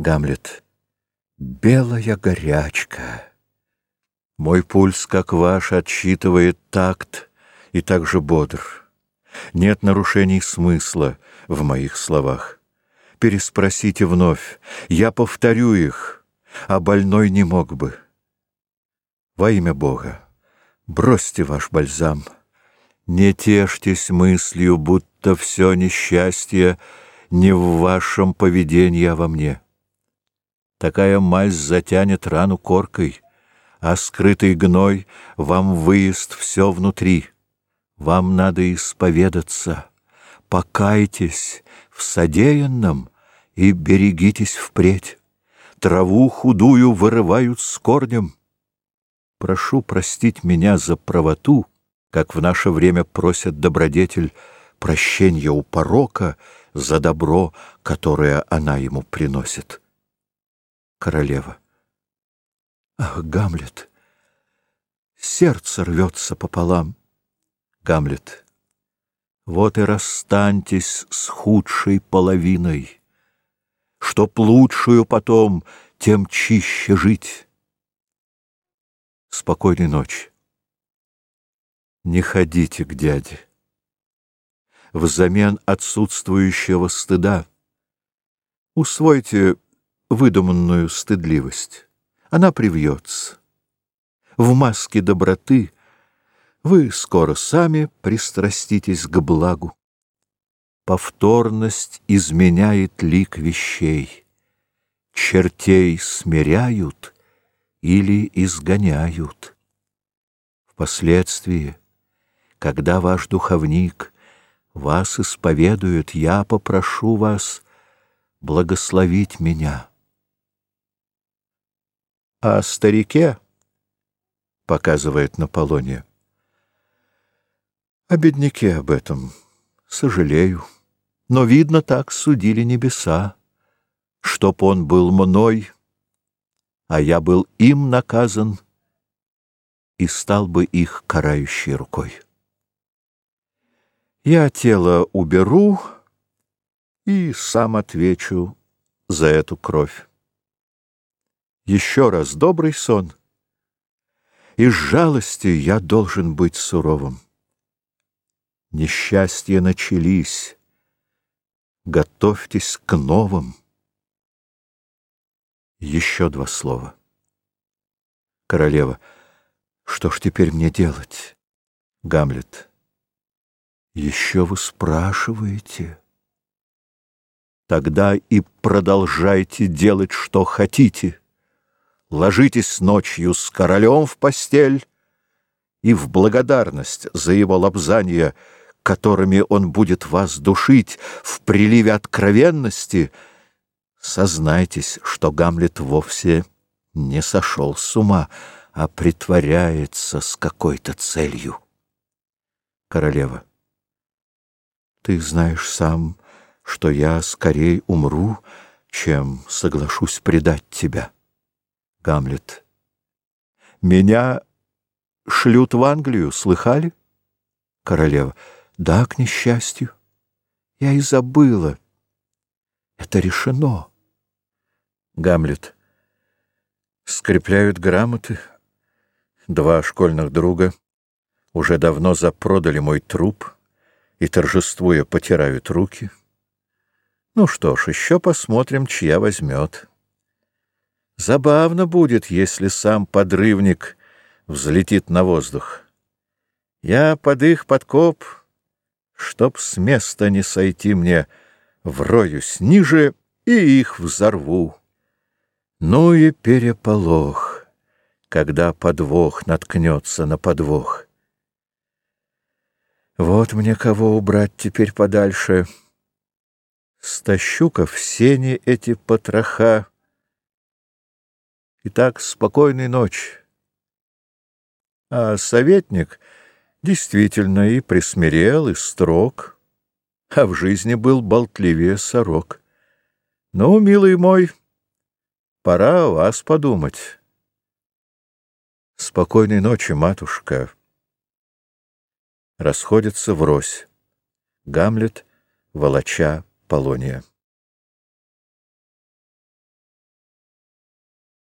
Гамлет. Белая горячка. Мой пульс, как ваш, отсчитывает такт и также бодр. Нет нарушений смысла в моих словах. Переспросите вновь, я повторю их, а больной не мог бы. Во имя Бога, бросьте ваш бальзам. Не тешьтесь мыслью, будто все несчастье не в вашем поведении, а во мне. Такая мазь затянет рану коркой, а скрытый гной вам выезд все внутри. Вам надо исповедаться, покайтесь в содеянном и берегитесь впредь. Траву худую вырывают с корнем. Прошу простить меня за правоту, как в наше время просят добродетель прощения у порока за добро, которое она ему приносит. Королева. Ах, Гамлет! Сердце рвется пополам. Гамлет. Вот и расстаньтесь с худшей половиной, Чтоб лучшую потом, тем чище жить. Спокойной ночи. Не ходите к дяде. Взамен отсутствующего стыда усвойте выдуманную стыдливость. Она привьется. В маске доброты вы скоро сами пристраститесь к благу. Повторность изменяет лик вещей. Чертей смиряют или изгоняют. Впоследствии, когда ваш духовник вас исповедует, я попрошу вас благословить меня о старике, показывает на Полоне. О бедняке об этом сожалею, но, видно, так судили небеса, чтоб он был мной, а я был им наказан и стал бы их карающей рукой. Я тело уберу и сам отвечу за эту кровь. Еще раз добрый сон. Из жалости я должен быть суровым. Несчастья начались. Готовьтесь к новым. Еще два слова. Королева. Что ж теперь мне делать? Гамлет. Еще вы спрашиваете? Тогда и продолжайте делать, что хотите ложитесь ночью с королем в постель, и в благодарность за его лобзания, которыми он будет вас душить в приливе откровенности, сознайтесь, что Гамлет вовсе не сошел с ума, а притворяется с какой-то целью. Королева. Ты знаешь сам, что я скорее умру, чем соглашусь предать тебя. Гамлет. Меня шлют в Англию, слыхали? Королева. Да, к несчастью. Я и забыла. Это решено. Гамлет. Скрепляют грамоты. Два школьных друга уже давно запродали мой труп и, торжествуя, потирают руки. Ну что ж, еще посмотрим, чья возьмет. Забавно будет, если сам подрывник взлетит на воздух. Я под их подкоп, чтоб с места не сойти мне, вроюсь ниже и их взорву. Ну и переполох, когда подвох наткнется на подвох. Вот мне кого убрать теперь подальше. Стащу-ка в сене эти потроха, Итак, спокойной ночи. А советник действительно и присмирел, и строг, а в жизни был болтливее сорок. Ну, милый мой, пора о вас подумать. Спокойной ночи, матушка. Расходятся врозь. Гамлет, волоча, Полония.